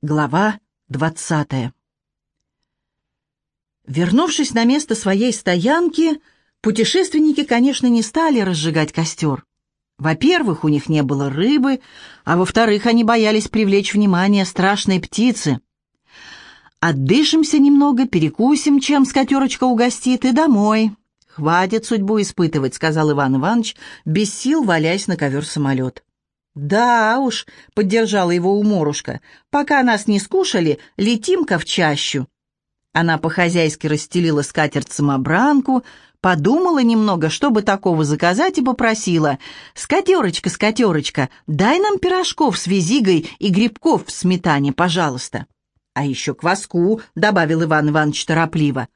Глава двадцатая Вернувшись на место своей стоянки, путешественники, конечно, не стали разжигать костер. Во-первых, у них не было рыбы, а во-вторых, они боялись привлечь внимание страшной птицы. «Отдышимся немного, перекусим, чем скотерочка угостит, и домой. Хватит судьбу испытывать», — сказал Иван Иванович, без сил валясь на ковер-самолет. «Да уж», — поддержала его уморушка, — «пока нас не скушали, летим-ка в чащу». Она по-хозяйски расстелила скатерть-самобранку, подумала немного, чтобы такого заказать, и попросила «Скатерочка, скатерочка, дай нам пирожков с визигой и грибков в сметане, пожалуйста». «А еще кваску», — добавил Иван Иванович торопливо.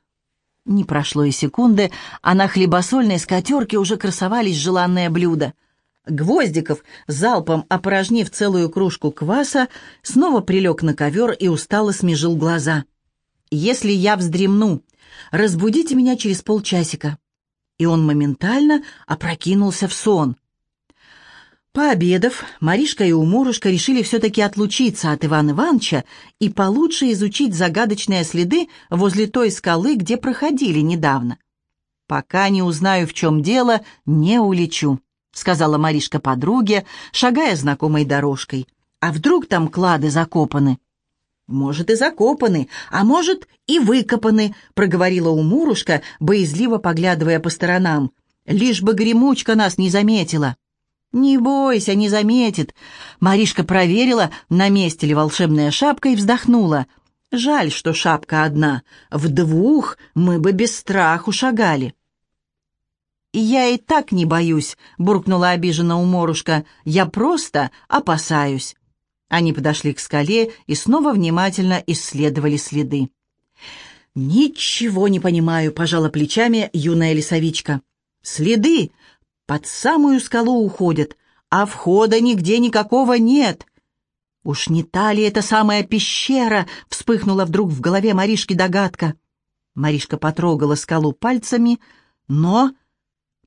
Не прошло и секунды, а на хлебосольной скатерке уже красовались желанное блюдо — Гвоздиков, залпом опорожнив целую кружку кваса, снова прилег на ковер и устало смежил глаза. «Если я вздремну, разбудите меня через полчасика». И он моментально опрокинулся в сон. Пообедав, Маришка и Уморушка решили все-таки отлучиться от Ивана Ивановича и получше изучить загадочные следы возле той скалы, где проходили недавно. «Пока не узнаю, в чем дело, не улечу». — сказала Маришка подруге, шагая знакомой дорожкой. «А вдруг там клады закопаны?» «Может, и закопаны, а может, и выкопаны», — проговорила Умурушка, боязливо поглядывая по сторонам. «Лишь бы гремучка нас не заметила». «Не бойся, не заметит». Маришка проверила, на месте ли волшебная шапка, и вздохнула. «Жаль, что шапка одна. В двух мы бы без страху шагали». «Я и так не боюсь», — буркнула обиженно уморушка. «Я просто опасаюсь». Они подошли к скале и снова внимательно исследовали следы. «Ничего не понимаю», — пожала плечами юная лесовичка. «Следы под самую скалу уходят, а входа нигде никакого нет». «Уж не та ли это самая пещера?» — вспыхнула вдруг в голове Маришки догадка. Маришка потрогала скалу пальцами, но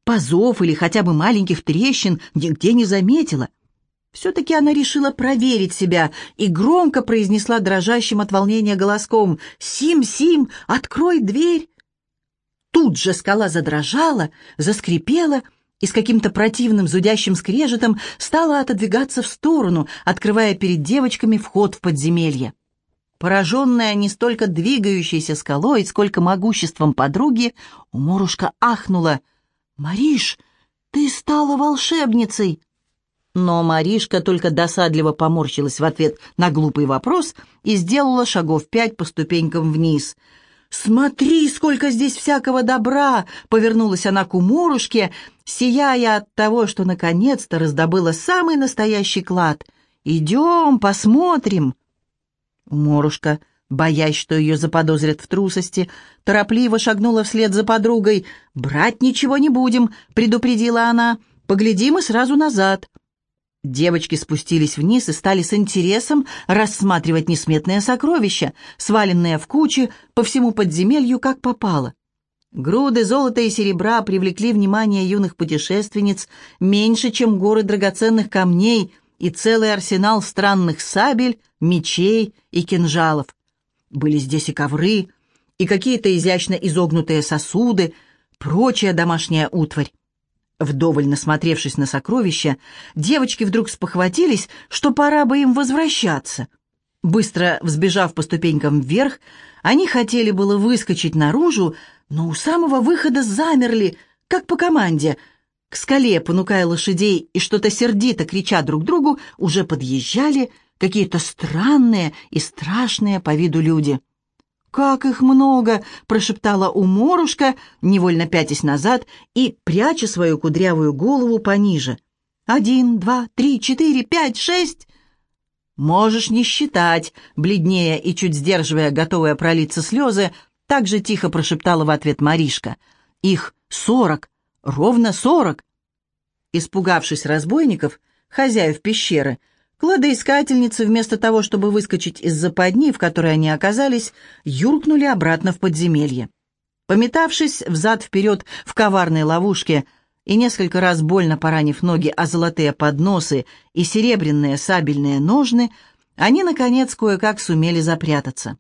пазов или хотя бы маленьких трещин нигде не заметила. Все-таки она решила проверить себя и громко произнесла дрожащим от волнения голоском «Сим-Сим, открой дверь!» Тут же скала задрожала, заскрипела и с каким-то противным зудящим скрежетом стала отодвигаться в сторону, открывая перед девочками вход в подземелье. Пораженная не столько двигающейся скалой, сколько могуществом подруги, уморушка ахнула — «Мариш, ты стала волшебницей!» Но Маришка только досадливо поморщилась в ответ на глупый вопрос и сделала шагов пять по ступенькам вниз. «Смотри, сколько здесь всякого добра!» — повернулась она к уморушке, сияя от того, что наконец-то раздобыла самый настоящий клад. «Идем, посмотрим!» Уморушка боясь, что ее заподозрят в трусости, торопливо шагнула вслед за подругой. «Брать ничего не будем», — предупредила она. «Поглядим и сразу назад». Девочки спустились вниз и стали с интересом рассматривать несметное сокровища, сваленные в кучи по всему подземелью, как попало. Груды золота и серебра привлекли внимание юных путешественниц меньше, чем горы драгоценных камней и целый арсенал странных сабель, мечей и кинжалов. Были здесь и ковры, и какие-то изящно изогнутые сосуды, прочая домашняя утварь. Вдоволь насмотревшись на сокровища, девочки вдруг спохватились, что пора бы им возвращаться. Быстро взбежав по ступенькам вверх, они хотели было выскочить наружу, но у самого выхода замерли, как по команде. К скале, понукая лошадей и что-то сердито крича друг другу, уже подъезжали — какие-то странные и страшные по виду люди. «Как их много!» — прошептала уморушка, невольно пятясь назад и пряча свою кудрявую голову пониже. «Один, два, три, четыре, пять, шесть!» «Можешь не считать», — бледнее и чуть сдерживая, готовая пролиться слезы, так же тихо прошептала в ответ Маришка. «Их сорок, ровно сорок!» Испугавшись разбойников, хозяев пещеры — Кладоискательницы, вместо того, чтобы выскочить из западни, в которой они оказались, юркнули обратно в подземелье. Пометавшись взад-вперед в коварной ловушке и несколько раз больно поранив ноги о золотые подносы и серебряные сабельные ножны, они, наконец, кое-как сумели запрятаться.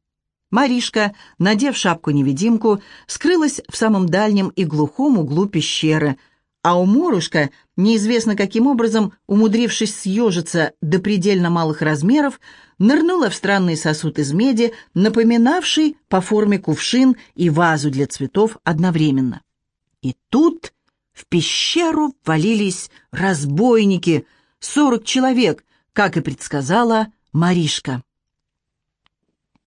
Маришка, надев шапку-невидимку, скрылась в самом дальнем и глухом углу пещеры, а у Морушка, неизвестно каким образом, умудрившись съежиться до предельно малых размеров, нырнула в странный сосуд из меди, напоминавший по форме кувшин и вазу для цветов одновременно. И тут в пещеру ввалились разбойники, сорок человек, как и предсказала Маришка.